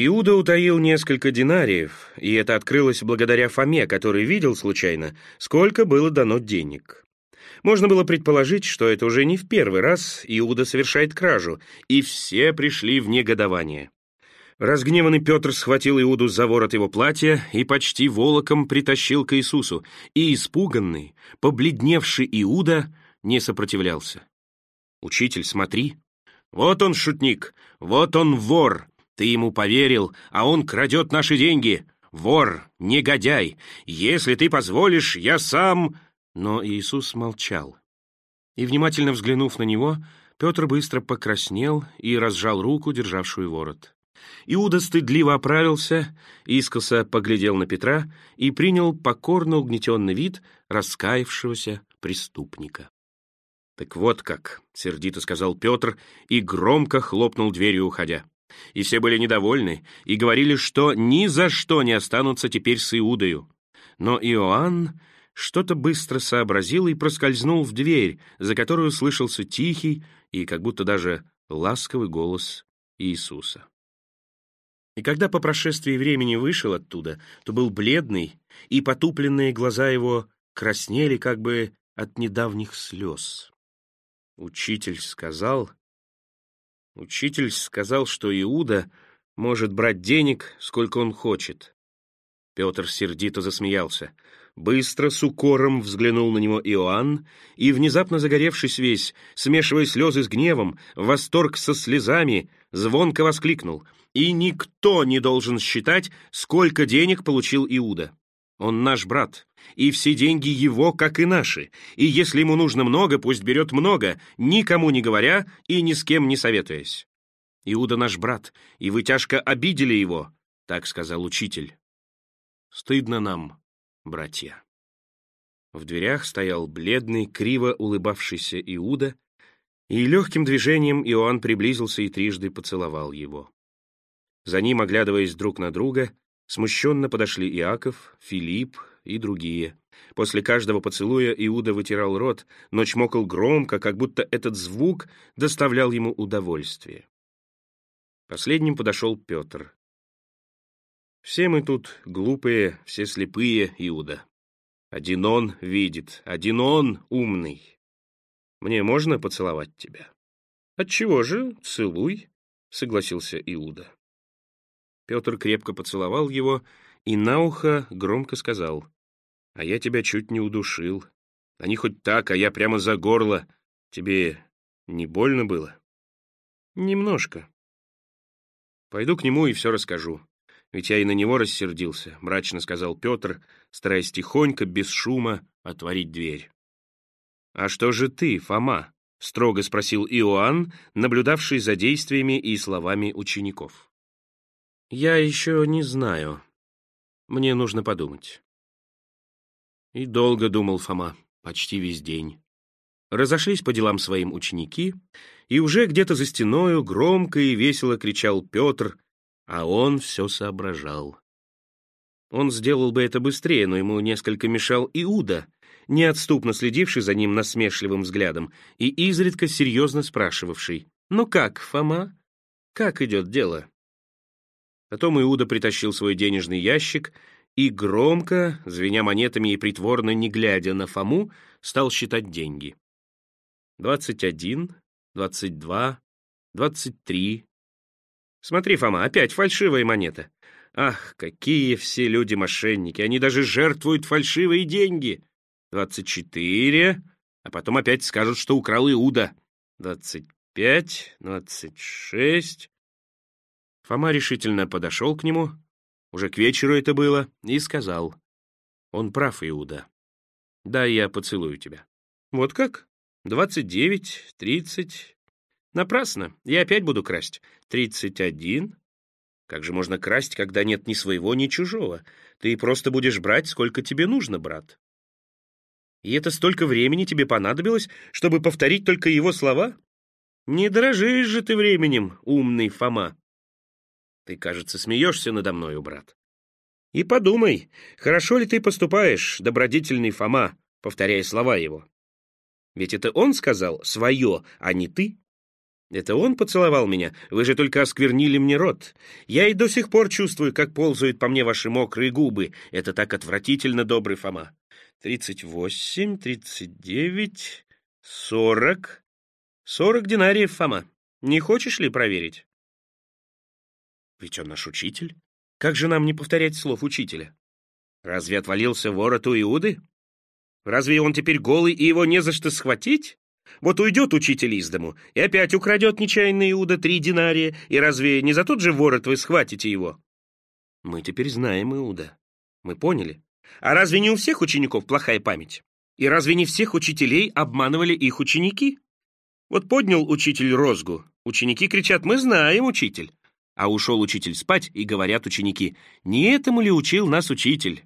Иуда утаил несколько динариев, и это открылось благодаря Фоме, который видел случайно, сколько было дано денег. Можно было предположить, что это уже не в первый раз Иуда совершает кражу, и все пришли в негодование. Разгневанный Петр схватил Иуду за ворот его платья и почти волоком притащил к Иисусу, и испуганный, побледневший Иуда не сопротивлялся. «Учитель, смотри! Вот он шутник, вот он вор!» Ты ему поверил, а он крадет наши деньги. Вор, негодяй! Если ты позволишь, я сам...» Но Иисус молчал. И, внимательно взглянув на него, Петр быстро покраснел и разжал руку, державшую ворот. Иуда стыдливо оправился, искоса поглядел на Петра и принял покорно угнетенный вид раскаявшегося преступника. «Так вот как», — сердито сказал Петр и громко хлопнул дверью, уходя. И все были недовольны и говорили, что ни за что не останутся теперь с Иудою. Но Иоанн что-то быстро сообразил и проскользнул в дверь, за которую слышался тихий и как будто даже ласковый голос Иисуса. И когда по прошествии времени вышел оттуда, то был бледный, и потупленные глаза его краснели как бы от недавних слез. Учитель сказал, Учитель сказал, что Иуда может брать денег, сколько он хочет. Петр сердито засмеялся. Быстро, с укором взглянул на него Иоанн, и, внезапно загоревшись весь, смешивая слезы с гневом, восторг со слезами, звонко воскликнул. «И никто не должен считать, сколько денег получил Иуда. Он наш брат, и все деньги его, как и наши. И если ему нужно много, пусть берет много, никому не говоря и ни с кем не советуясь. Иуда наш брат, и вы тяжко обидели его, так сказал учитель. Стыдно нам, братья. В дверях стоял бледный, криво улыбавшийся Иуда, и легким движением Иоанн приблизился и трижды поцеловал его. За ним, оглядываясь друг на друга, смущенно подошли Иаков, Филипп, и другие. После каждого поцелуя Иуда вытирал рот, но чмокал громко, как будто этот звук доставлял ему удовольствие. Последним подошел Петр. «Все мы тут глупые, все слепые, Иуда. Один он видит, один он умный. Мне можно поцеловать тебя?» «Отчего же? Целуй», — согласился Иуда. Петр крепко поцеловал его и на ухо громко сказал — а я тебя чуть не удушил. Они хоть так, а я прямо за горло. Тебе не больно было? Немножко. Пойду к нему и все расскажу. Ведь я и на него рассердился, мрачно сказал Петр, стараясь тихонько, без шума, отворить дверь. «А что же ты, Фома?» — строго спросил Иоанн, наблюдавший за действиями и словами учеников. «Я еще не знаю. Мне нужно подумать». И долго думал Фома, почти весь день. Разошлись по делам своим ученики, и уже где-то за стеною громко и весело кричал Петр, а он все соображал. Он сделал бы это быстрее, но ему несколько мешал Иуда, неотступно следивший за ним насмешливым взглядом и изредка серьезно спрашивавший, «Ну как, Фома? Как идет дело?» Потом Иуда притащил свой денежный ящик и громко, звеня монетами и притворно не глядя на Фому, стал считать деньги. «Двадцать один, двадцать два, двадцать три...» «Смотри, Фома, опять фальшивая монета. Ах, какие все люди мошенники, они даже жертвуют фальшивые деньги. Двадцать четыре, а потом опять скажут, что украл Иуда. Двадцать пять, двадцать шесть...» Фома решительно подошел к нему, уже к вечеру это было, и сказал. Он прав, Иуда. Да, я поцелую тебя. Вот как? Двадцать девять, тридцать. Напрасно. Я опять буду красть. Тридцать один. Как же можно красть, когда нет ни своего, ни чужого? Ты просто будешь брать, сколько тебе нужно, брат. И это столько времени тебе понадобилось, чтобы повторить только его слова? Не дрожишь же ты временем, умный Фома. Ты, кажется, смеешься надо мною, брат. И подумай, хорошо ли ты поступаешь, добродетельный Фома, повторяя слова его. Ведь это он сказал «свое», а не ты. Это он поцеловал меня, вы же только осквернили мне рот. Я и до сих пор чувствую, как ползают по мне ваши мокрые губы. Это так отвратительно, добрый Фома. Тридцать восемь, тридцать девять, сорок. Сорок динариев, Фома. Не хочешь ли проверить? Ведь он наш учитель. Как же нам не повторять слов учителя? Разве отвалился ворот у Иуды? Разве он теперь голый, и его не за что схватить? Вот уйдет учитель из дому, и опять украдет нечаянный Иуда три динария, и разве не за тот же ворот вы схватите его? Мы теперь знаем Иуда. Мы поняли. А разве не у всех учеников плохая память? И разве не всех учителей обманывали их ученики? Вот поднял учитель розгу. Ученики кричат «Мы знаем, учитель!» А ушел учитель спать, и говорят ученики, «Не этому ли учил нас учитель?»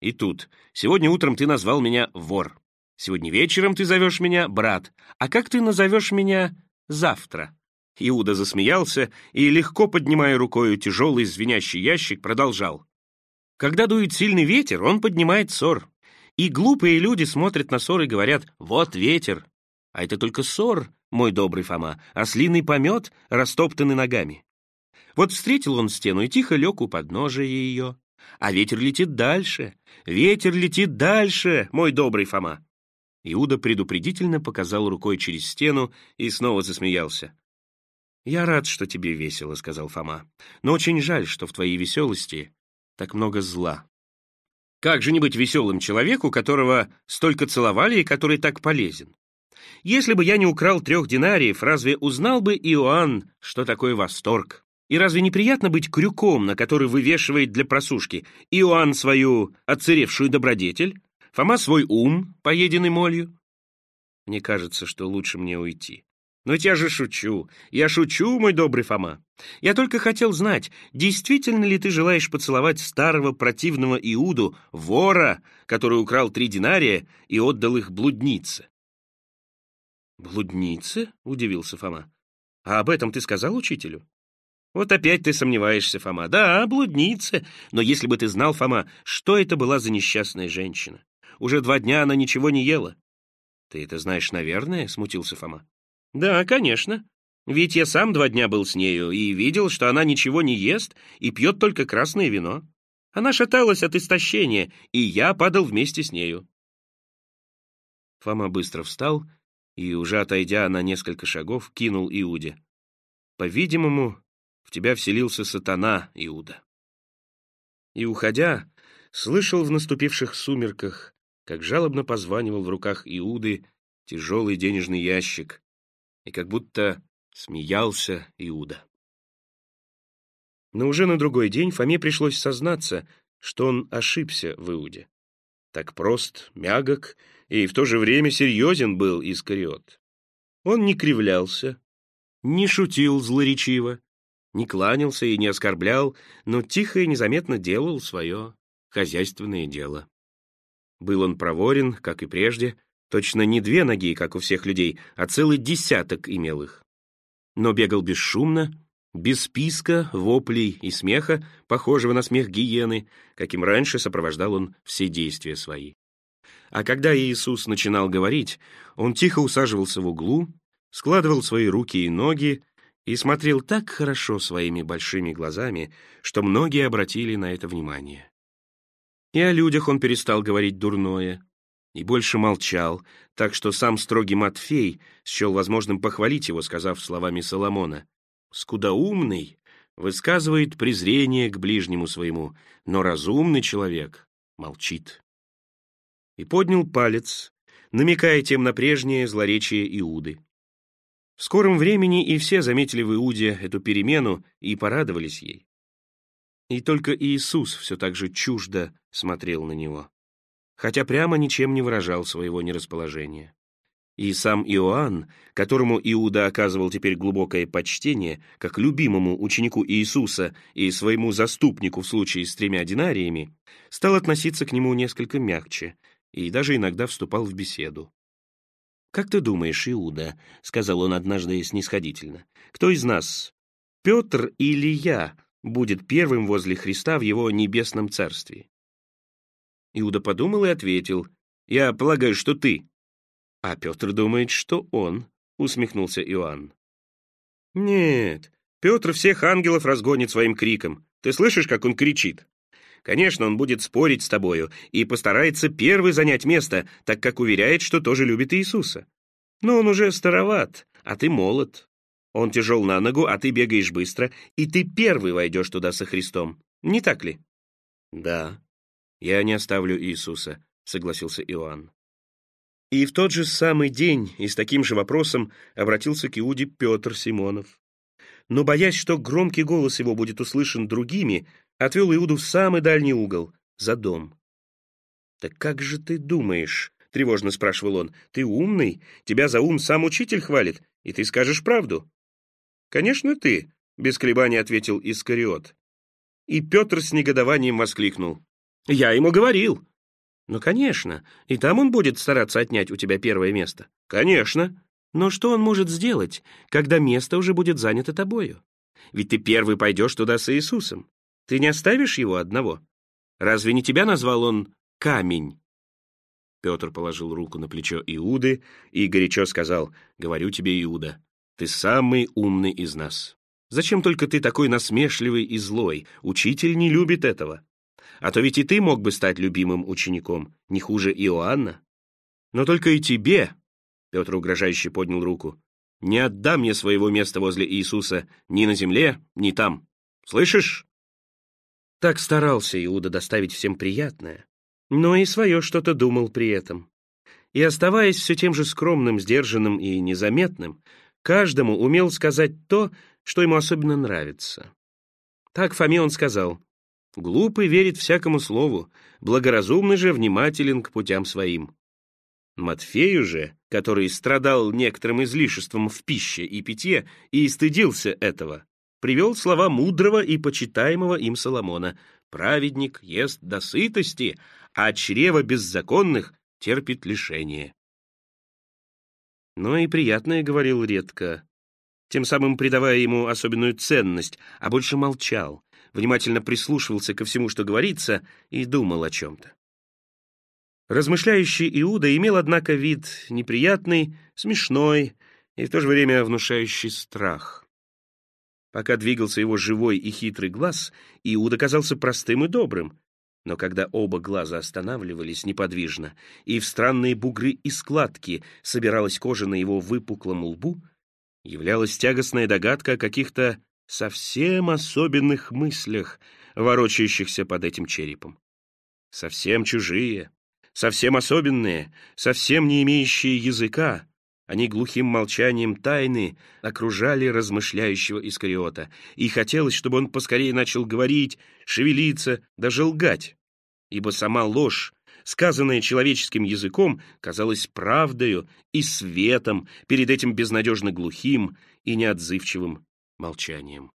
И тут, сегодня утром ты назвал меня вор. Сегодня вечером ты зовешь меня брат. А как ты назовешь меня завтра?» Иуда засмеялся и, легко поднимая рукою тяжелый звенящий ящик, продолжал. «Когда дует сильный ветер, он поднимает ссор. И глупые люди смотрят на ссор и говорят «Вот ветер». А это только ссор, мой добрый Фома, ослиный помет, растоптанный ногами. Вот встретил он стену и тихо лег у подножия ее. А ветер летит дальше, ветер летит дальше, мой добрый Фома. Иуда предупредительно показал рукой через стену и снова засмеялся. «Я рад, что тебе весело», — сказал Фома. «Но очень жаль, что в твоей веселости так много зла. Как же не быть веселым человеку, которого столько целовали и который так полезен? Если бы я не украл трех динариев, разве узнал бы Иоанн, что такое восторг? И разве неприятно быть крюком, на который вывешивает для просушки Иоанн свою отцеревшую добродетель, Фома свой ум, поеденный молью? Мне кажется, что лучше мне уйти. Но я же шучу. Я шучу, мой добрый Фома. Я только хотел знать, действительно ли ты желаешь поцеловать старого противного Иуду, вора, который украл три динария и отдал их блуднице? «Блуднице?» — удивился Фома. «А об этом ты сказал учителю?» Вот опять ты сомневаешься, Фома. Да, блудница. Но если бы ты знал, Фома, что это была за несчастная женщина? Уже два дня она ничего не ела. Ты это знаешь, наверное, смутился Фома. Да, конечно. Ведь я сам два дня был с нею и видел, что она ничего не ест и пьет только красное вино. Она шаталась от истощения, и я падал вместе с нею. Фома быстро встал и, уже отойдя на несколько шагов, кинул Иуде. По-видимому, в тебя вселился сатана, Иуда. И, уходя, слышал в наступивших сумерках, как жалобно позванивал в руках Иуды тяжелый денежный ящик, и как будто смеялся Иуда. Но уже на другой день Фоме пришлось сознаться, что он ошибся в Иуде. Так прост, мягок и в то же время серьезен был Искариот. Он не кривлялся, не шутил злоречиво, не кланялся и не оскорблял, но тихо и незаметно делал свое хозяйственное дело. Был он проворен, как и прежде, точно не две ноги, как у всех людей, а целый десяток имел их. Но бегал бесшумно, без списка, воплей и смеха, похожего на смех гиены, каким раньше сопровождал он все действия свои. А когда Иисус начинал говорить, он тихо усаживался в углу, складывал свои руки и ноги и смотрел так хорошо своими большими глазами, что многие обратили на это внимание. И о людях он перестал говорить дурное, и больше молчал, так что сам строгий Матфей счел возможным похвалить его, сказав словами Соломона, «Скудоумный высказывает презрение к ближнему своему, но разумный человек молчит». И поднял палец, намекая тем на прежнее злоречие Иуды. В скором времени и все заметили в Иуде эту перемену и порадовались ей. И только Иисус все так же чуждо смотрел на него, хотя прямо ничем не выражал своего нерасположения. И сам Иоанн, которому Иуда оказывал теперь глубокое почтение, как любимому ученику Иисуса и своему заступнику в случае с тремя динариями, стал относиться к нему несколько мягче и даже иногда вступал в беседу. «Как ты думаешь, Иуда?» — сказал он однажды снисходительно. «Кто из нас, Петр или я, будет первым возле Христа в его небесном царстве. Иуда подумал и ответил, «Я полагаю, что ты». А Петр думает, что он, усмехнулся Иоанн. Нет, Петр всех ангелов разгонит своим криком. Ты слышишь, как он кричит? Конечно, он будет спорить с тобою и постарается первый занять место, так как уверяет, что тоже любит Иисуса. Но он уже староват, а ты молод. Он тяжел на ногу, а ты бегаешь быстро, и ты первый войдешь туда со Христом. Не так ли? Да, я не оставлю Иисуса, согласился Иоанн. И в тот же самый день и с таким же вопросом обратился к Иуде Петр Симонов. Но, боясь, что громкий голос его будет услышан другими, отвел Иуду в самый дальний угол, за дом. «Так как же ты думаешь?» — тревожно спрашивал он. «Ты умный? Тебя за ум сам учитель хвалит, и ты скажешь правду». «Конечно, ты», — без колебаний ответил Искариот. И Петр с негодованием воскликнул. «Я ему говорил». «Ну, конечно, и там он будет стараться отнять у тебя первое место». «Конечно». «Но что он может сделать, когда место уже будет занято тобою? Ведь ты первый пойдешь туда с Иисусом. Ты не оставишь его одного? Разве не тебя назвал он камень?» Петр положил руку на плечо Иуды и горячо сказал, «Говорю тебе, Иуда, ты самый умный из нас. Зачем только ты такой насмешливый и злой? Учитель не любит этого. А то ведь и ты мог бы стать любимым учеником, не хуже Иоанна. Но только и тебе, Петр угрожающе поднял руку, не отдам мне своего места возле Иисуса ни на земле, ни там. Слышишь? Так старался Иуда доставить всем приятное, но и свое что-то думал при этом. И оставаясь все тем же скромным, сдержанным и незаметным, каждому умел сказать то, что ему особенно нравится. Так Фоме он сказал, «Глупый верит всякому слову, благоразумный же внимателен к путям своим». Матфею же, который страдал некоторым излишеством в пище и питье и стыдился этого, привел слова мудрого и почитаемого им Соломона «Праведник ест до сытости, а чрево беззаконных терпит лишение» но и приятное говорил редко, тем самым придавая ему особенную ценность, а больше молчал, внимательно прислушивался ко всему, что говорится, и думал о чем-то. Размышляющий Иуда имел, однако, вид неприятный, смешной и в то же время внушающий страх. Пока двигался его живой и хитрый глаз, Иуда казался простым и добрым, но когда оба глаза останавливались неподвижно, и в странные бугры и складки собиралась кожа на его выпуклом лбу, являлась тягостная догадка о каких-то совсем особенных мыслях, ворочающихся под этим черепом. Совсем чужие, совсем особенные, совсем не имеющие языка, они глухим молчанием тайны окружали размышляющего Искариота, и хотелось, чтобы он поскорее начал говорить, шевелиться, даже лгать, ибо сама ложь, сказанная человеческим языком, казалась правдою и светом перед этим безнадежно глухим и неотзывчивым молчанием.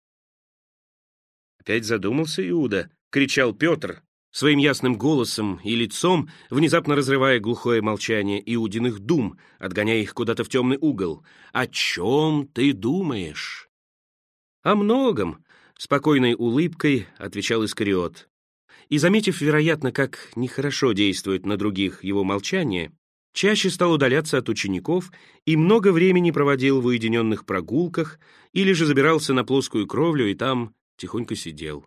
Опять задумался Иуда, кричал Петр, своим ясным голосом и лицом, внезапно разрывая глухое молчание Иудиных дум, отгоняя их куда-то в темный угол. «О чем ты думаешь?» «О многом», — спокойной улыбкой отвечал Искариот. И, заметив, вероятно, как нехорошо действует на других его молчание, чаще стал удаляться от учеников и много времени проводил в уединенных прогулках или же забирался на плоскую кровлю и там тихонько сидел.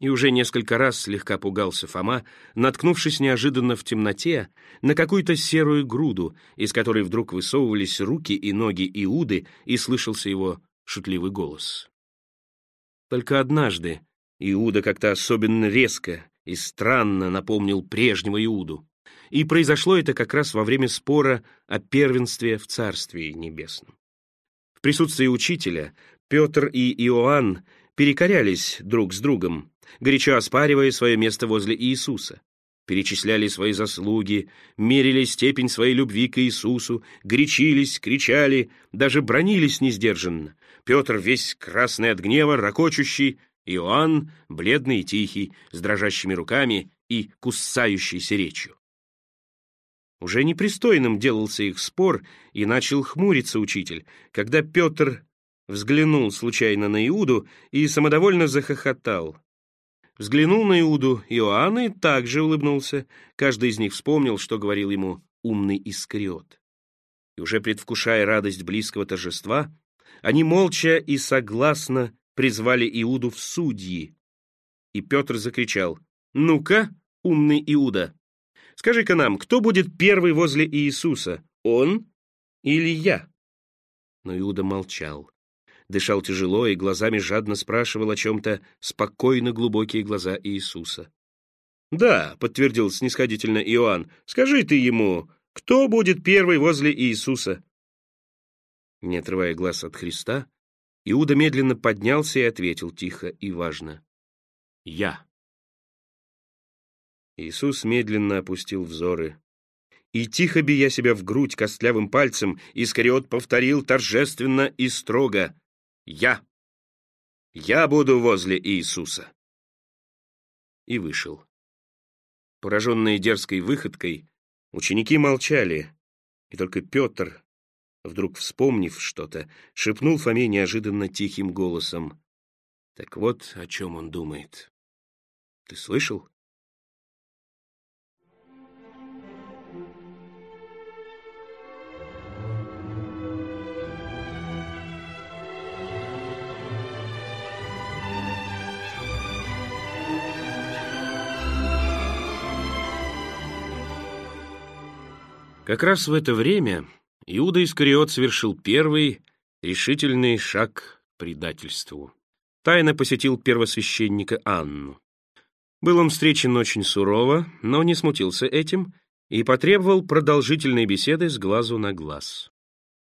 И уже несколько раз слегка пугался Фома, наткнувшись неожиданно в темноте на какую-то серую груду, из которой вдруг высовывались руки и ноги Иуды, и слышался его шутливый голос. Только однажды Иуда как-то особенно резко и странно напомнил прежнего Иуду. И произошло это как раз во время спора о первенстве в Царстве Небесном. В присутствии учителя Петр и Иоанн перекорялись друг с другом, горячо оспаривая свое место возле Иисуса. Перечисляли свои заслуги, мерили степень своей любви к Иисусу, горячились, кричали, даже бронились несдержанно. Петр весь красный от гнева, ракочущий, Иоанн бледный и тихий, с дрожащими руками и кусающейся речью. Уже непристойным делался их спор, и начал хмуриться учитель, когда Петр взглянул случайно на Иуду и самодовольно захохотал. Взглянул на Иуду Иоанн и также улыбнулся. Каждый из них вспомнил, что говорил ему умный Искариот. И уже предвкушая радость близкого торжества, они молча и согласно призвали Иуду в судьи. И Петр закричал, «Ну-ка, умный Иуда, скажи-ка нам, кто будет первый возле Иисуса, он или я?» Но Иуда молчал дышал тяжело и глазами жадно спрашивал о чем-то спокойно глубокие глаза Иисуса. «Да», — подтвердил снисходительно Иоанн, — «скажи ты ему, кто будет первый возле Иисуса?» Не отрывая глаз от Христа, Иуда медленно поднялся и ответил тихо и важно. «Я». Иисус медленно опустил взоры. И, тихо бия себя в грудь костлявым пальцем, Искариот повторил торжественно и строго. Я. Я буду возле Иисуса. И вышел. Пораженные дерзкой выходкой, ученики молчали, и только Петр, вдруг вспомнив что-то, шепнул Фоме неожиданно тихим голосом. Так вот, о чем он думает. Ты слышал? Как раз в это время Иуда Искариот совершил первый решительный шаг к предательству. Тайно посетил первосвященника Анну. Был он встречен очень сурово, но не смутился этим и потребовал продолжительной беседы с глазу на глаз.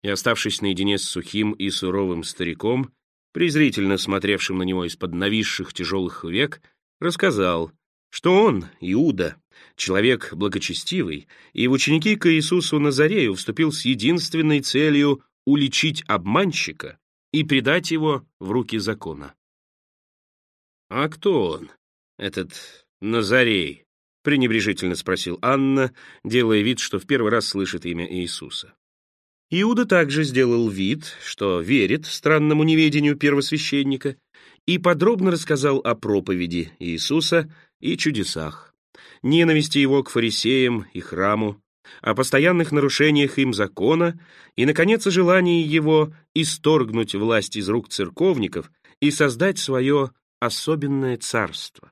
И, оставшись наедине с сухим и суровым стариком, презрительно смотревшим на него из-под нависших тяжелых век, рассказал, что он, Иуда, человек благочестивый, и в ученики к Иисусу Назарею вступил с единственной целью уличить обманщика и предать его в руки закона. «А кто он, этот Назарей?» — пренебрежительно спросил Анна, делая вид, что в первый раз слышит имя Иисуса. Иуда также сделал вид, что верит странному неведению первосвященника, и подробно рассказал о проповеди Иисуса и чудесах, ненависти его к фарисеям и храму, о постоянных нарушениях им закона и, наконец, о желании его исторгнуть власть из рук церковников и создать свое особенное царство.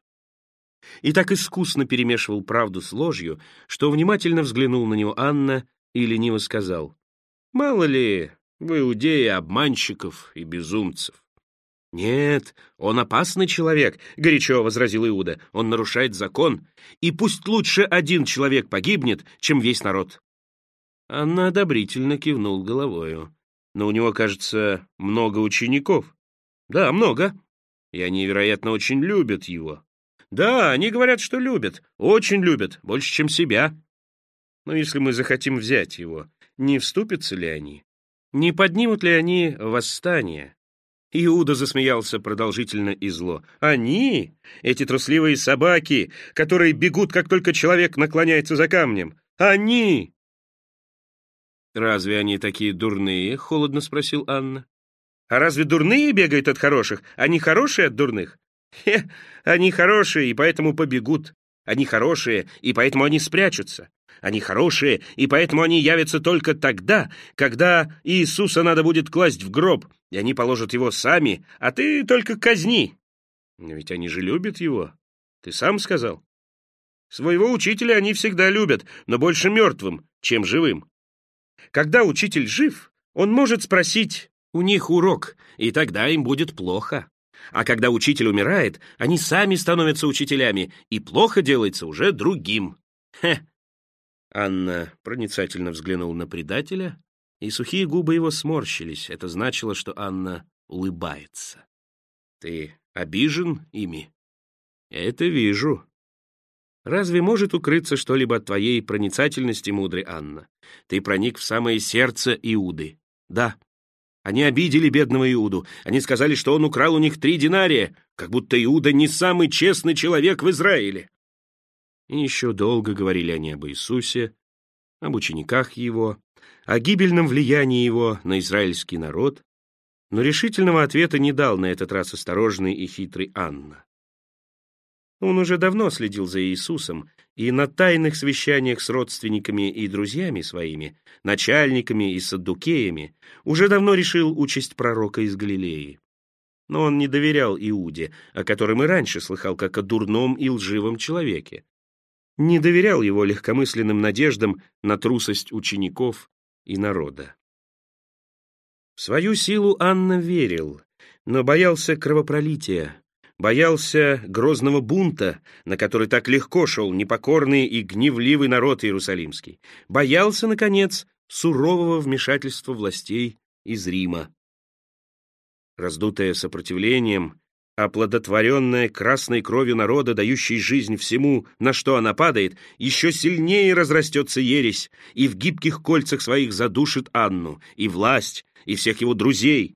И так искусно перемешивал правду с ложью, что внимательно взглянул на него Анна и лениво сказал, «Мало ли в Иудее обманщиков и безумцев. «Нет, он опасный человек», — горячо возразил Иуда. «Он нарушает закон, и пусть лучше один человек погибнет, чем весь народ». Анна одобрительно кивнул головою. «Но у него, кажется, много учеников». «Да, много. И они, вероятно, очень любят его». «Да, они говорят, что любят, очень любят, больше, чем себя». «Но если мы захотим взять его, не вступятся ли они? Не поднимут ли они восстание?» Иуда засмеялся продолжительно и зло. «Они, эти трусливые собаки, которые бегут, как только человек наклоняется за камнем, они!» «Разве они такие дурные?» — холодно спросил Анна. «А разве дурные бегают от хороших? Они хорошие от дурных?» «Хе, они хорошие, и поэтому побегут. Они хорошие, и поэтому они спрячутся. Они хорошие, и поэтому они явятся только тогда, когда Иисуса надо будет класть в гроб, и они положат его сами, а ты только казни. Но ведь они же любят его. Ты сам сказал. Своего учителя они всегда любят, но больше мертвым, чем живым. Когда учитель жив, он может спросить у них урок, и тогда им будет плохо. А когда учитель умирает, они сами становятся учителями, и плохо делается уже другим. Хе, Анна проницательно взглянула на предателя, и сухие губы его сморщились. Это значило, что Анна улыбается. «Ты обижен ими?» «Это вижу». «Разве может укрыться что-либо от твоей проницательности, мудрый Анна? Ты проник в самое сердце Иуды». «Да». Они обидели бедного Иуду. Они сказали, что он украл у них три динария, как будто Иуда не самый честный человек в Израиле. И еще долго говорили они об Иисусе, об учениках его, о гибельном влиянии его на израильский народ, Но решительного ответа не дал на этот раз осторожный и хитрый Анна. Он уже давно следил за Иисусом и на тайных совещаниях с родственниками и друзьями своими, начальниками и саддукеями, уже давно решил участь пророка из Галилеи. Но он не доверял Иуде, о котором и раньше слыхал как о дурном и лживом человеке. Не доверял его легкомысленным надеждам на трусость учеников и народа. В свою силу Анна верил, но боялся кровопролития, боялся грозного бунта, на который так легко шел непокорный и гневливый народ Иерусалимский, боялся, наконец, сурового вмешательства властей из Рима. Раздутое сопротивлением, оплодотворенная красной кровью народа, дающей жизнь всему, на что она падает, еще сильнее разрастется ересь и в гибких кольцах своих задушит Анну, и власть, и всех его друзей.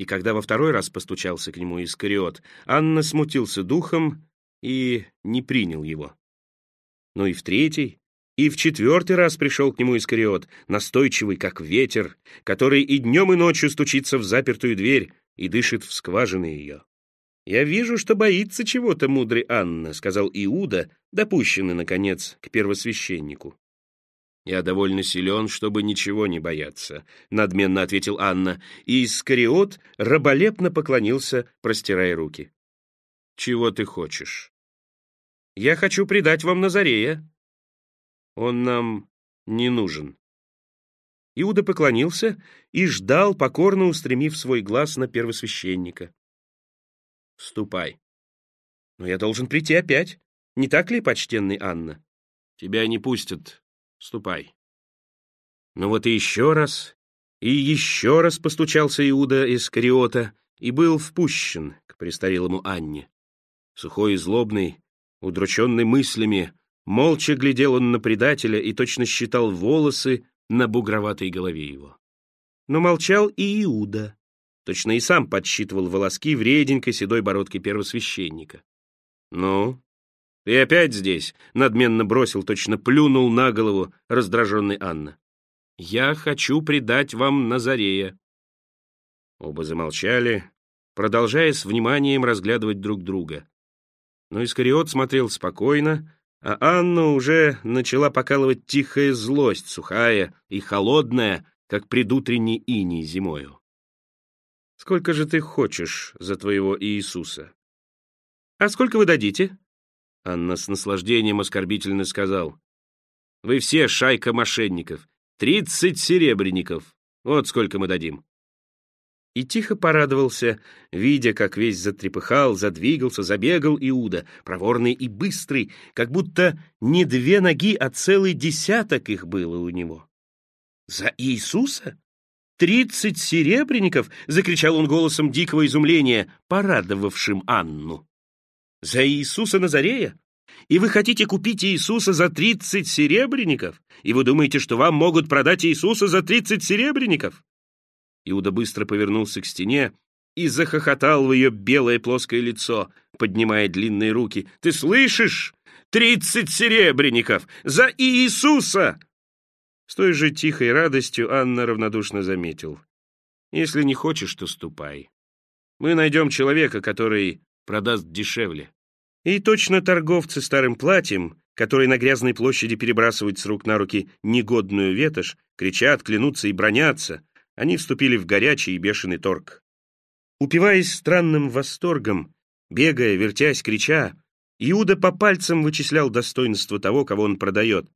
И когда во второй раз постучался к нему Искариот, Анна смутился духом и не принял его. Но и в третий, и в четвертый раз пришел к нему Искариот, настойчивый, как ветер, который и днем, и ночью стучится в запертую дверь и дышит в скважины ее. «Я вижу, что боится чего-то мудрый Анна», — сказал Иуда, допущенный, наконец, к первосвященнику. «Я довольно силен, чтобы ничего не бояться», — надменно ответил Анна, и Искариот раболепно поклонился, простирая руки. «Чего ты хочешь?» «Я хочу предать вам Назарея». «Он нам не нужен». Иуда поклонился и ждал, покорно устремив свой глаз на первосвященника. «Ступай». «Но я должен прийти опять. Не так ли, почтенный Анна?» «Тебя не пустят Ступай. Ну вот и еще раз, и еще раз постучался Иуда из Кариота и был впущен к престарелому Анне. Сухой и злобный, удрученный мыслями, молча глядел он на предателя и точно считал волосы на бугроватой голове его. Но молчал и Иуда, точно и сам подсчитывал волоски в реденькой седой бородке первосвященника. «Ну, «И опять здесь», — надменно бросил, точно плюнул на голову раздраженный Анна. «Я хочу предать вам Назарея». Оба замолчали, продолжая с вниманием разглядывать друг друга. Но Искариот смотрел спокойно, а Анна уже начала покалывать тихая злость, сухая и холодная, как предутренний иней зимою. «Сколько же ты хочешь за твоего Иисуса?» «А сколько вы дадите?» Анна с наслаждением оскорбительно сказал. «Вы все шайка мошенников. Тридцать серебряников. Вот сколько мы дадим». И тихо порадовался, видя, как весь затрепыхал, задвигался, забегал Иуда, проворный и быстрый, как будто не две ноги, а целый десяток их было у него. «За Иисуса? Тридцать серебряников!» — закричал он голосом дикого изумления, порадовавшим Анну. За Иисуса Назарея? И вы хотите купить Иисуса за тридцать серебряников? И вы думаете, что вам могут продать Иисуса за тридцать серебряников?» Иуда быстро повернулся к стене и захохотал в ее белое плоское лицо, поднимая длинные руки. «Ты слышишь? Тридцать серебряников! За Иисуса!» С той же тихой радостью Анна равнодушно заметил. «Если не хочешь, то ступай. Мы найдем человека, который продаст дешевле. И точно торговцы старым платьем, которые на грязной площади перебрасывают с рук на руки негодную ветошь, кричат, клянутся и бронятся, они вступили в горячий и бешеный торг. Упиваясь странным восторгом, бегая, вертясь, крича, Иуда по пальцам вычислял достоинство того, кого он продает.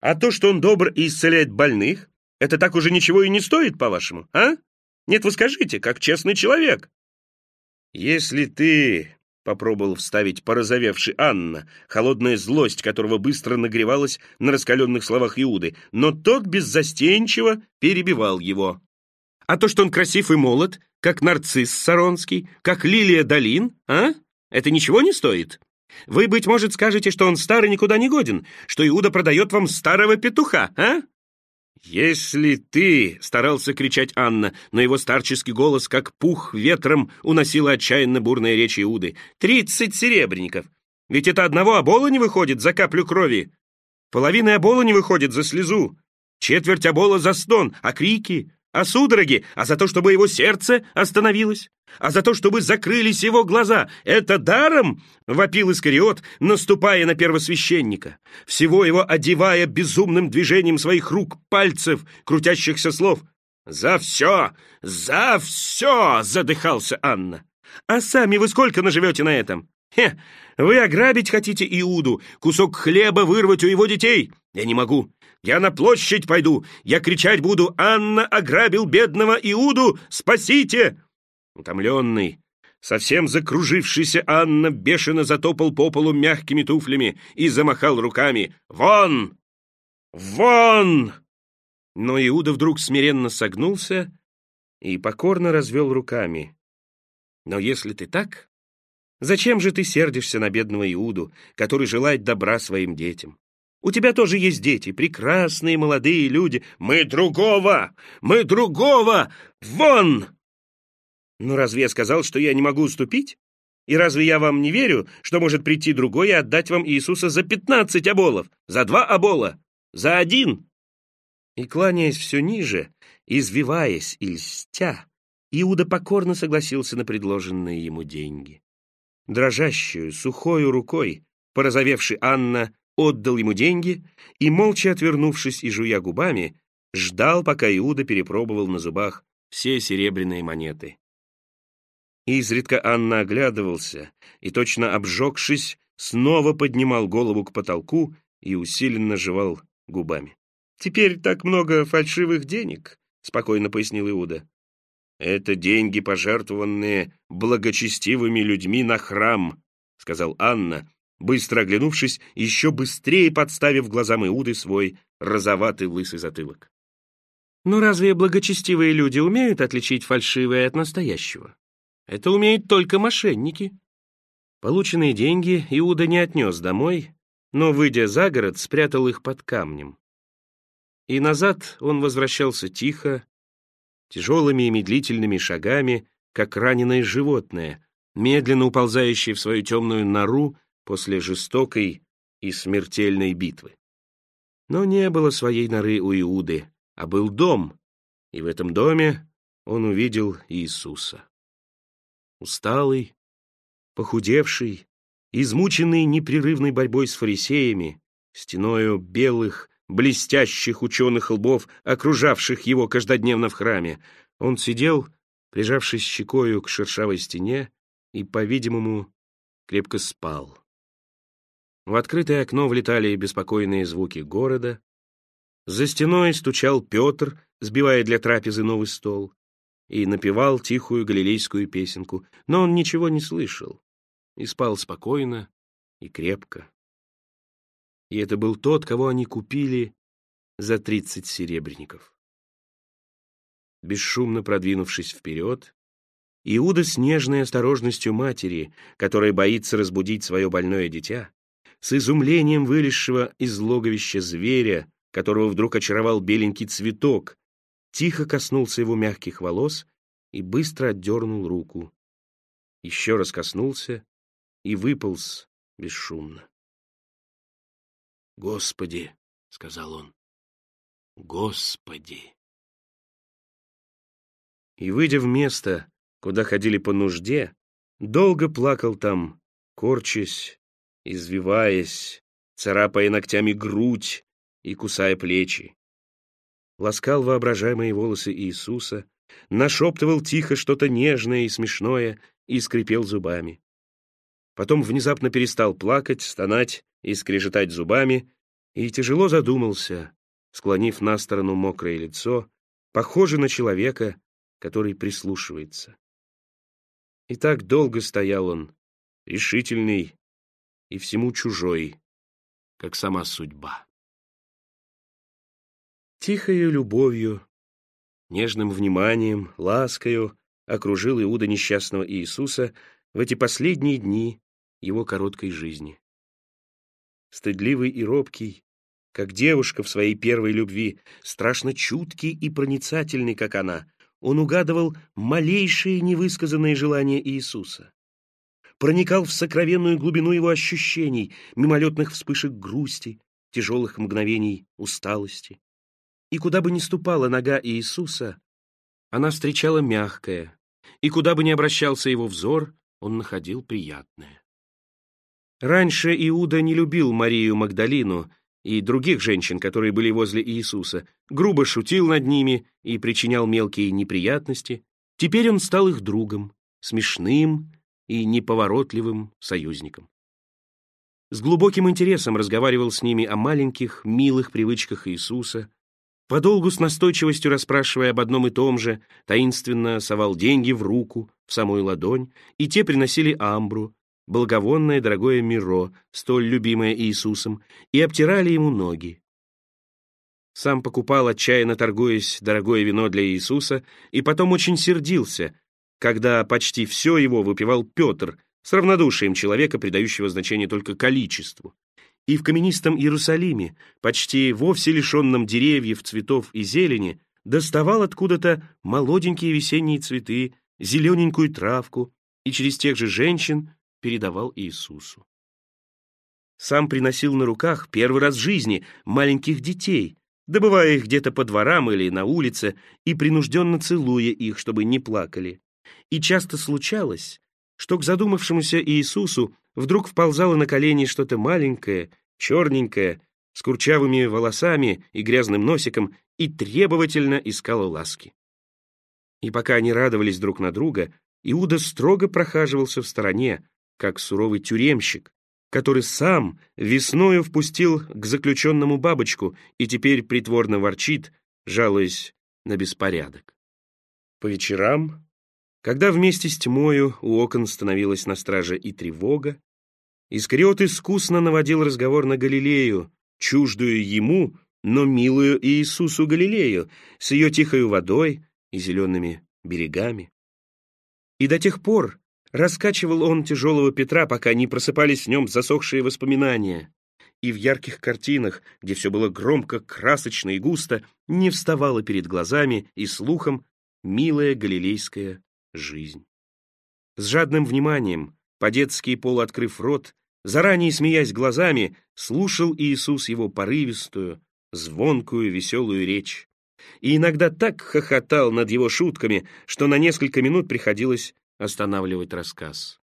А то, что он добр и исцеляет больных, это так уже ничего и не стоит, по-вашему, а? Нет, вы скажите, как честный человек. «Если ты...» — попробовал вставить порозовевший Анна, холодная злость которого быстро нагревалась на раскаленных словах Иуды, но тот беззастенчиво перебивал его. «А то, что он красив и молод, как нарцисс Саронский, как лилия долин, а? Это ничего не стоит? Вы, быть может, скажете, что он старый никуда не годен, что Иуда продает вам старого петуха, а? «Если ты...» — старался кричать Анна, но его старческий голос, как пух ветром, уносила отчаянно бурная речь Иуды. «Тридцать серебряников! Ведь это одного обола не выходит за каплю крови! Половина обола не выходит за слезу! Четверть обола за стон, а крики, А судороги? А за то, чтобы его сердце остановилось? А за то, чтобы закрылись его глаза? Это даром?» — вопил Искариот, наступая на первосвященника, всего его одевая безумным движением своих рук, пальцев, крутящихся слов. «За все! За все!» — задыхался Анна. «А сами вы сколько наживете на этом? Хе, вы ограбить хотите Иуду, кусок хлеба вырвать у его детей? Я не могу. Я на площадь пойду, я кричать буду «Анна ограбил бедного Иуду! Спасите!» Утомленный, совсем закружившийся Анна бешено затопал по полу мягкими туфлями и замахал руками «Вон! Вон!» Но Иуда вдруг смиренно согнулся и покорно развел руками. «Но если ты так, зачем же ты сердишься на бедного Иуду, который желает добра своим детям? У тебя тоже есть дети, прекрасные молодые люди. Мы другого! Мы другого! Вон!» «Ну разве я сказал, что я не могу уступить? И разве я вам не верю, что может прийти другой и отдать вам Иисуса за пятнадцать оболов, за два обола, за один?» И, кланяясь все ниже, извиваясь и льстя, Иуда покорно согласился на предложенные ему деньги. Дрожащую, сухою рукой, порозовевший Анна, отдал ему деньги и, молча отвернувшись и жуя губами, ждал, пока Иуда перепробовал на зубах все серебряные монеты. Изредка Анна оглядывался и, точно обжегшись, снова поднимал голову к потолку и усиленно жевал губами. «Теперь так много фальшивых денег», — спокойно пояснил Иуда. «Это деньги, пожертвованные благочестивыми людьми на храм», — сказал Анна, быстро оглянувшись, еще быстрее подставив глазам Иуды свой розоватый лысый затылок. «Ну разве благочестивые люди умеют отличить фальшивое от настоящего? Это умеют только мошенники». Полученные деньги Иуда не отнес домой, но, выйдя за город, спрятал их под камнем. И назад он возвращался тихо, тяжелыми и медлительными шагами, как раненое животное, медленно уползающее в свою темную нору после жестокой и смертельной битвы. Но не было своей норы у Иуды, а был дом, и в этом доме он увидел Иисуса. Усталый, похудевший, измученный непрерывной борьбой с фарисеями, стеною белых, блестящих ученых лбов, окружавших его каждодневно в храме, он сидел, прижавшись щекою к шершавой стене, и, по-видимому, крепко спал. В открытое окно влетали беспокойные звуки города. За стеной стучал Петр, сбивая для трапезы новый стол, и напевал тихую галилейскую песенку, но он ничего не слышал и спал спокойно и крепко. И это был тот, кого они купили за тридцать серебряников. Бесшумно продвинувшись вперед, Иуда с нежной осторожностью матери, которая боится разбудить свое больное дитя, с изумлением вылезшего из логовища зверя, которого вдруг очаровал беленький цветок, тихо коснулся его мягких волос и быстро отдернул руку. Еще раз коснулся и выполз бесшумно. «Господи!» — сказал он. «Господи!» И, выйдя в место, куда ходили по нужде, долго плакал там, корчась извиваясь, царапая ногтями грудь и кусая плечи. Ласкал воображаемые волосы Иисуса, нашептывал тихо что-то нежное и смешное и скрипел зубами. Потом внезапно перестал плакать, стонать и скрежетать зубами, и тяжело задумался, склонив на сторону мокрое лицо, похоже на человека, который прислушивается. И так долго стоял он, решительный и всему чужой, как сама судьба. Тихою любовью, нежным вниманием, ласкою окружил Иуда несчастного Иисуса в эти последние дни его короткой жизни. Стыдливый и робкий, как девушка в своей первой любви, страшно чуткий и проницательный, как она, он угадывал малейшие невысказанные желания Иисуса проникал в сокровенную глубину его ощущений, мимолетных вспышек грусти, тяжелых мгновений усталости. И куда бы ни ступала нога Иисуса, она встречала мягкое, и куда бы ни обращался его взор, он находил приятное. Раньше Иуда не любил Марию Магдалину и других женщин, которые были возле Иисуса, грубо шутил над ними и причинял мелкие неприятности. Теперь он стал их другом, смешным и неповоротливым союзником. С глубоким интересом разговаривал с ними о маленьких, милых привычках Иисуса, подолгу с настойчивостью расспрашивая об одном и том же, таинственно совал деньги в руку, в самую ладонь, и те приносили амбру, благовонное дорогое миро, столь любимое Иисусом, и обтирали ему ноги. Сам покупал, отчаянно торгуясь, дорогое вино для Иисуса, и потом очень сердился, когда почти все его выпивал Петр, с равнодушием человека, придающего значение только количеству. И в каменистом Иерусалиме, почти вовсе лишенном деревьев, цветов и зелени, доставал откуда-то молоденькие весенние цветы, зелененькую травку и через тех же женщин передавал Иисусу. Сам приносил на руках первый раз в жизни маленьких детей, добывая их где-то по дворам или на улице и принужденно целуя их, чтобы не плакали. И часто случалось, что к задумавшемуся Иисусу вдруг вползало на колени что-то маленькое, черненькое, с курчавыми волосами и грязным носиком и требовательно искало ласки. И пока они радовались друг на друга, Иуда строго прохаживался в стороне, как суровый тюремщик, который сам весною впустил к заключенному бабочку и теперь притворно ворчит, жалуясь на беспорядок. По вечерам когда вместе с тьмою у окон становилась на страже и тревога, Искариот искусно наводил разговор на Галилею, чуждую ему, но милую Иисусу Галилею, с ее тихою водой и зелеными берегами. И до тех пор раскачивал он тяжелого Петра, пока не просыпались в нем засохшие воспоминания, и в ярких картинах, где все было громко, красочно и густо, не вставало перед глазами и слухом милая галилейская жизнь. С жадным вниманием, по-детски полуоткрыв рот, заранее смеясь глазами, слушал Иисус его порывистую, звонкую, веселую речь. И иногда так хохотал над его шутками, что на несколько минут приходилось останавливать рассказ.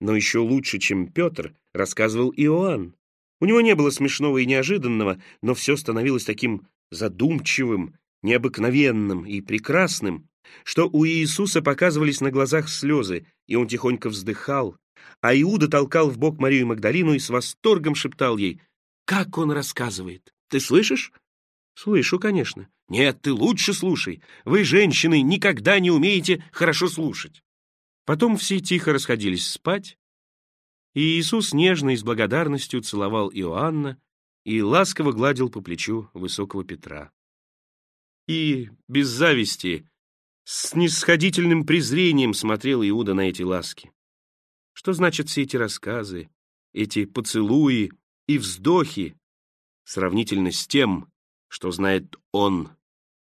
Но еще лучше, чем Петр, рассказывал Иоанн. У него не было смешного и неожиданного, но все становилось таким задумчивым, необыкновенным и прекрасным, что у Иисуса показывались на глазах слезы, и он тихонько вздыхал, а Иуда толкал в бок Марию Магдалину и с восторгом шептал ей, «Как он рассказывает! Ты слышишь?» «Слышу, конечно». «Нет, ты лучше слушай. Вы, женщины, никогда не умеете хорошо слушать». Потом все тихо расходились спать, и Иисус нежно и с благодарностью целовал Иоанна и ласково гладил по плечу высокого Петра. И без зависти с нисходительным презрением смотрел Иуда на эти ласки. Что значат все эти рассказы, эти поцелуи и вздохи, сравнительно с тем, что знает он,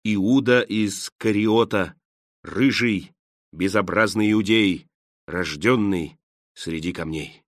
Иуда из Кариота, рыжий, безобразный иудей, рожденный среди камней?